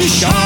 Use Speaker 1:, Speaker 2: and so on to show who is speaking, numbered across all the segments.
Speaker 1: You. shot.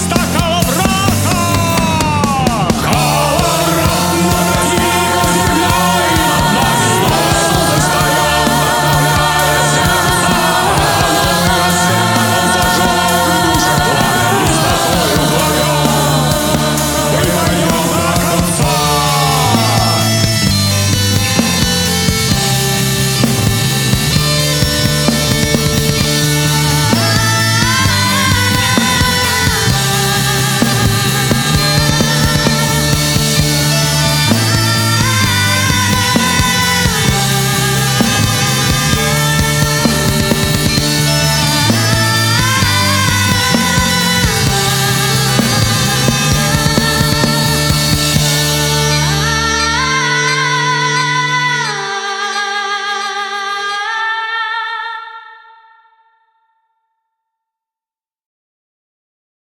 Speaker 1: start